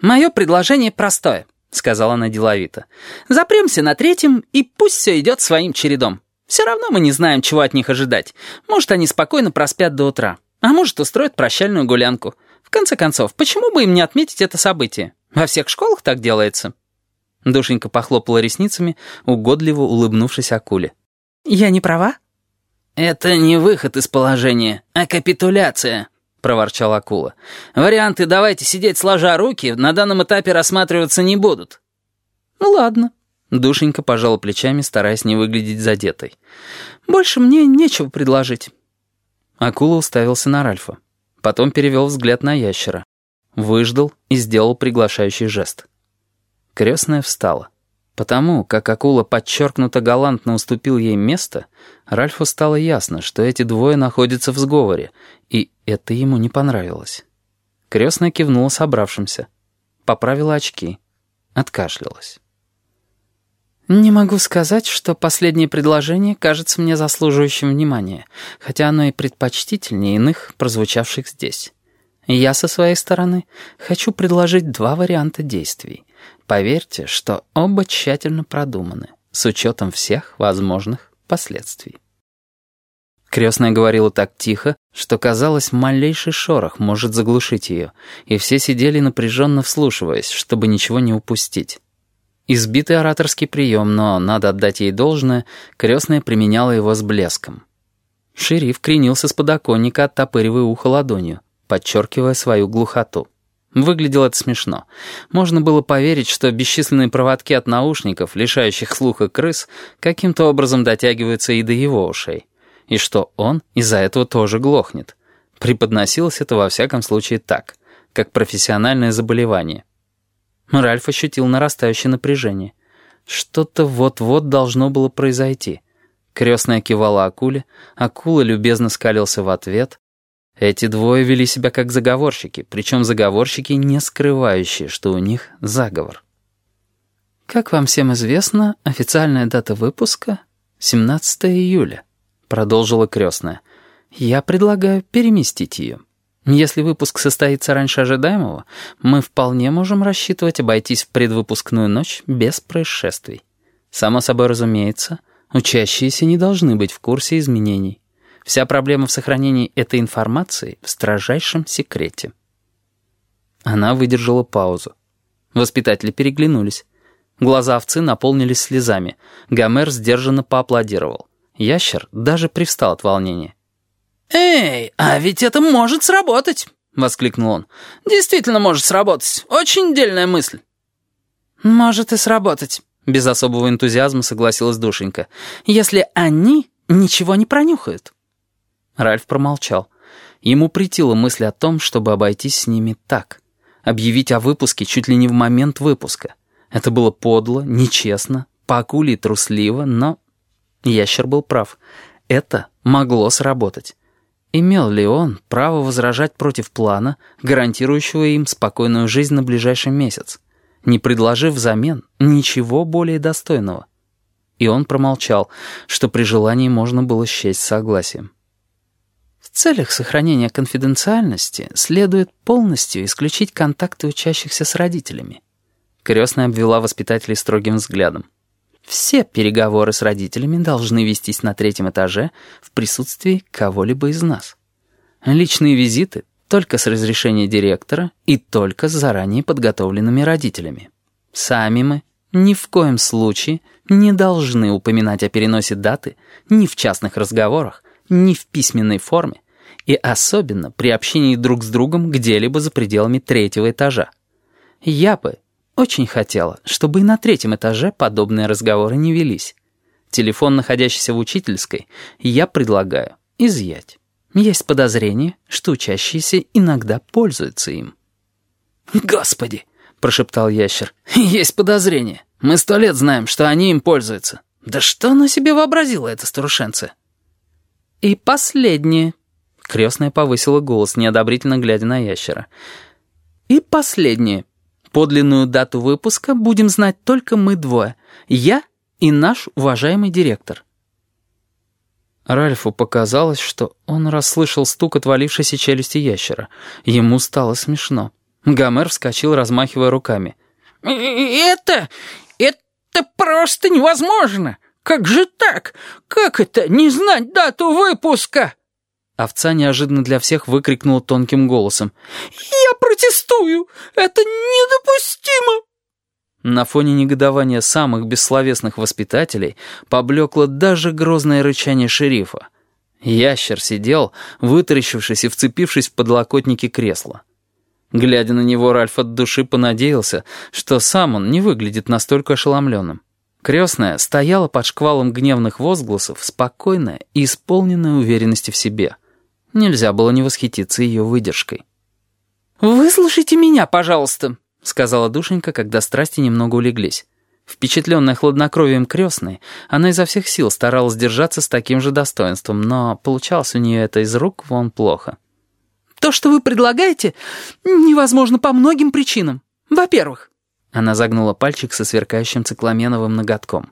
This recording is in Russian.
«Мое предложение простое», — сказала она деловито. «Запремся на третьем, и пусть все идет своим чередом. Все равно мы не знаем, чего от них ожидать. Может, они спокойно проспят до утра, а может, устроят прощальную гулянку. В конце концов, почему бы им не отметить это событие? Во всех школах так делается». Душенька похлопала ресницами, угодливо улыбнувшись акуле. «Я не права?» «Это не выход из положения, а капитуляция», — проворчал акула. «Варианты «давайте сидеть сложа руки» на данном этапе рассматриваться не будут». «Ну ладно», — душенька пожала плечами, стараясь не выглядеть задетой. «Больше мне нечего предложить». Акула уставился на Ральфа. Потом перевел взгляд на ящера. Выждал и сделал приглашающий жест. Крестная встала. Потому, как акула подчеркнуто галантно уступил ей место, Ральфу стало ясно, что эти двое находятся в сговоре, и это ему не понравилось. Крестная кивнула собравшимся, поправила очки, откашлялась. «Не могу сказать, что последнее предложение кажется мне заслуживающим внимания, хотя оно и предпочтительнее иных, прозвучавших здесь. Я со своей стороны хочу предложить два варианта действий. Поверьте, что оба тщательно продуманы, с учетом всех возможных последствий. Крестная говорила так тихо, что казалось, малейший шорох может заглушить ее, и все сидели напряженно вслушиваясь, чтобы ничего не упустить. Избитый ораторский прием, но, надо отдать ей должное, крестная применяла его с блеском. Шериф кренился с подоконника, оттопыривая ухо ладонью, подчеркивая свою глухоту. Выглядело это смешно. Можно было поверить, что бесчисленные проводки от наушников, лишающих слуха крыс, каким-то образом дотягиваются и до его ушей. И что он из-за этого тоже глохнет. Преподносилось это во всяком случае так, как профессиональное заболевание. Ральф ощутил нарастающее напряжение. Что-то вот-вот должно было произойти. Крестная кивала акуле, акула любезно скалился в ответ, эти двое вели себя как заговорщики, причем заговорщики, не скрывающие, что у них заговор. «Как вам всем известно, официальная дата выпуска — 17 июля», — продолжила крестная. «Я предлагаю переместить ее. Если выпуск состоится раньше ожидаемого, мы вполне можем рассчитывать обойтись в предвыпускную ночь без происшествий. Само собой разумеется, учащиеся не должны быть в курсе изменений. Вся проблема в сохранении этой информации в строжайшем секрете. Она выдержала паузу. Воспитатели переглянулись. Глаза овцы наполнились слезами. Гомер сдержанно поаплодировал. Ящер даже привстал от волнения. «Эй, а ведь это может сработать!» — воскликнул он. «Действительно может сработать. Очень дельная мысль». «Может и сработать», — без особого энтузиазма согласилась душенька, «если они ничего не пронюхают». Ральф промолчал. Ему притила мысль о том, чтобы обойтись с ними так. Объявить о выпуске чуть ли не в момент выпуска. Это было подло, нечестно, по акуле трусливо, но... Ящер был прав. Это могло сработать. Имел ли он право возражать против плана, гарантирующего им спокойную жизнь на ближайший месяц, не предложив взамен ничего более достойного? И он промолчал, что при желании можно было счесть согласием. В целях сохранения конфиденциальности следует полностью исключить контакты учащихся с родителями. Крестная обвела воспитателей строгим взглядом. Все переговоры с родителями должны вестись на третьем этаже в присутствии кого-либо из нас. Личные визиты только с разрешения директора и только с заранее подготовленными родителями. Сами мы ни в коем случае не должны упоминать о переносе даты ни в частных разговорах, ни в письменной форме, и особенно при общении друг с другом где-либо за пределами третьего этажа. Я бы очень хотела, чтобы и на третьем этаже подобные разговоры не велись. Телефон, находящийся в учительской, я предлагаю изъять. Есть подозрение, что учащиеся иногда пользуются им. «Господи!» — прошептал ящер. «Есть подозрение. Мы сто лет знаем, что они им пользуются. Да что она себе вообразила, эта старушенция?» «И последнее», — крестная повысила голос, неодобрительно глядя на ящера. «И последнее. Подлинную дату выпуска будем знать только мы двое. Я и наш уважаемый директор». Ральфу показалось, что он расслышал стук отвалившейся челюсти ящера. Ему стало смешно. Гомер вскочил, размахивая руками. «Это... это просто невозможно! Как же так? Как это, не знать дату выпуска?» Овца неожиданно для всех выкрикнула тонким голосом. «Я протестую! Это недопустимо!» На фоне негодования самых бессловесных воспитателей поблекло даже грозное рычание шерифа. Ящер сидел, вытаращившись и вцепившись в подлокотники кресла. Глядя на него, Ральф от души понадеялся, что сам он не выглядит настолько ошеломленным. Крестная стояла под шквалом гневных возгласов, спокойная и исполненная уверенности в себе. Нельзя было не восхититься ее выдержкой. «Выслушайте меня, пожалуйста», — сказала душенька, когда страсти немного улеглись. Впечатленная хладнокровием крестной, она изо всех сил старалась держаться с таким же достоинством, но получалось у нее это из рук вон плохо. «То, что вы предлагаете, невозможно по многим причинам. Во-первых...» Она загнула пальчик со сверкающим цикламеновым ноготком.